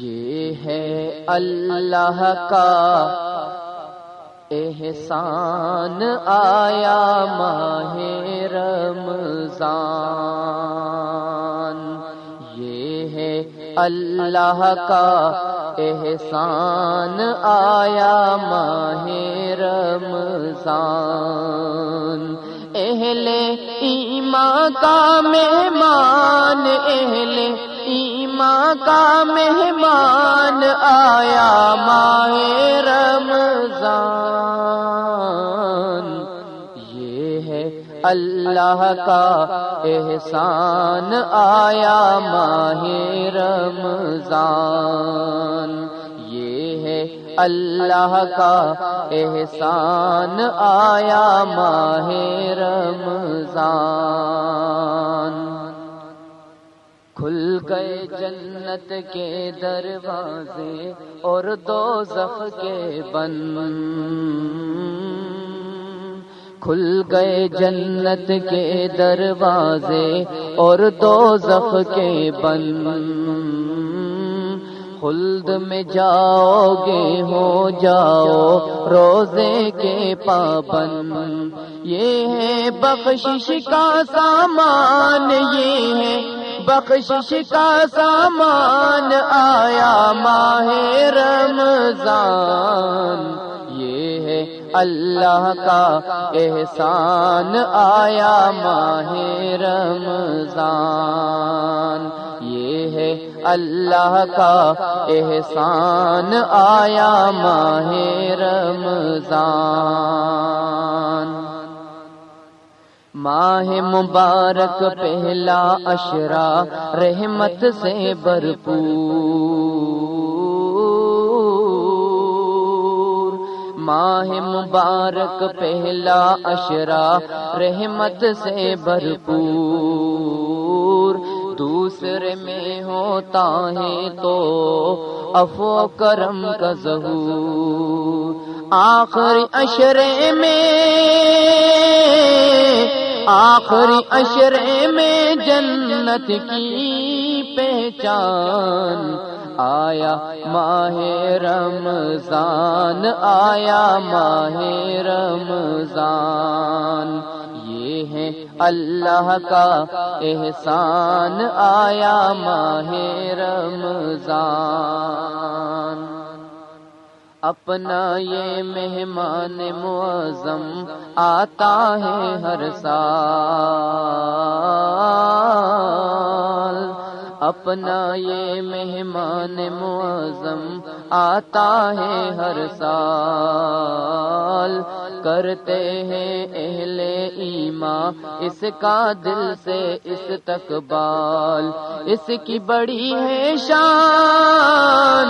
یہ ہے اللہ کا احسان آیا ماہ رمضان۔ یہ ہے اللہ کا احسان آیا ماہ رمضان۔ اہل ایمان کا مہمان، اہل ایمان کا مہمان آیا، ماہ رمضان۔ یہ ہے اللہ کا احسان، آیا ماہ رمضان۔ یہ ہے اللہ کا احسان، آیا ماہ رمضان۔ گئے جنت کے دروازے اور دوزخ کے بند کھل گئے جنت کے دروازے اور دوزخ کے بند خلد میں جاؤ گے، ہو جاؤ روزے کے پابند۔ یہ ہے بخشش کا سامان، یہ ہے بخشش کا سامان آیا ماہ رمضان۔ یہ ہے اللہ کا احسان، آیا ماہ رمضان۔ یہ ہے اللہ کا احسان، آیا ماہ رمضان۔ ماہ مبارک، پہلا اشرا رحمت سے بھرپور۔ ماہ مبارک، پہلا اشرا رحمت سے بھرپور۔ دوسرے میں ہوتا ہے تو افو کرم کا ظہور۔ آخری اشرے میں آخری اشرے میں جنت کی پہچان۔ آیا ماہ رمضان، آیا ماہ رمضان۔ یہ ہے اللہ کا احسان، آیا ماہ رمضان۔ اپنا یہ مہمان معظم آتا ہے ہر سال۔ اپنا یہ مہمان معظم آتا ہے ہر سال۔ کرتے ہیں اہل ایمان، اس کا دل سے اس تک بال۔ اس کی بڑی ہے شان،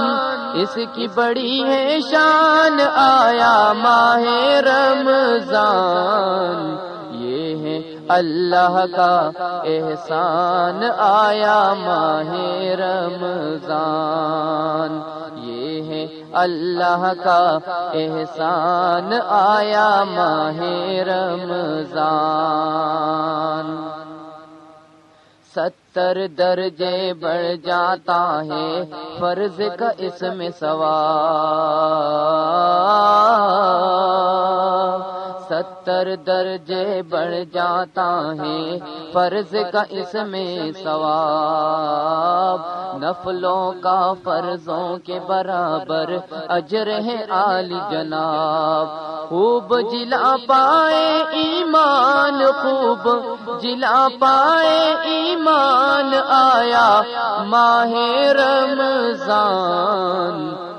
اس کی بڑی ہے شان۔ آیا ماہ رمضان اللہ کا احسان آیا ماہ رمضان۔ یہ ہے اللہ کا احسان آیا ماہ رمضان۔ ستر درجے بڑھ جاتا ہے فرض کا اس میں سوال ستر درجے بڑھ جاتا ہے، فرض کا اس میں ثواب۔ نفلوں کا فرضوں کے برابر اجر ہے عالی جناب۔ خوب جلا پائے ایمان، خوب جلا پائے ایمان آیا ماہ رمضان۔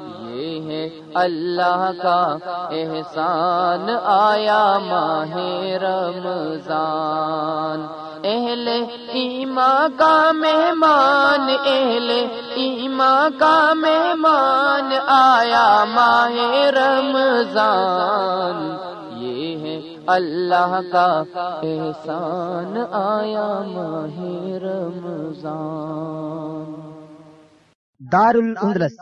اللہ کا احسان آیا ماہ رمضان۔ اہل ایمان کا مہمان، اہل ایمان کا مہمان آیا ماہ رمضان۔ یہ ہے اللہ کا احسان آیا ماہ رمضان۔ دار الاندلس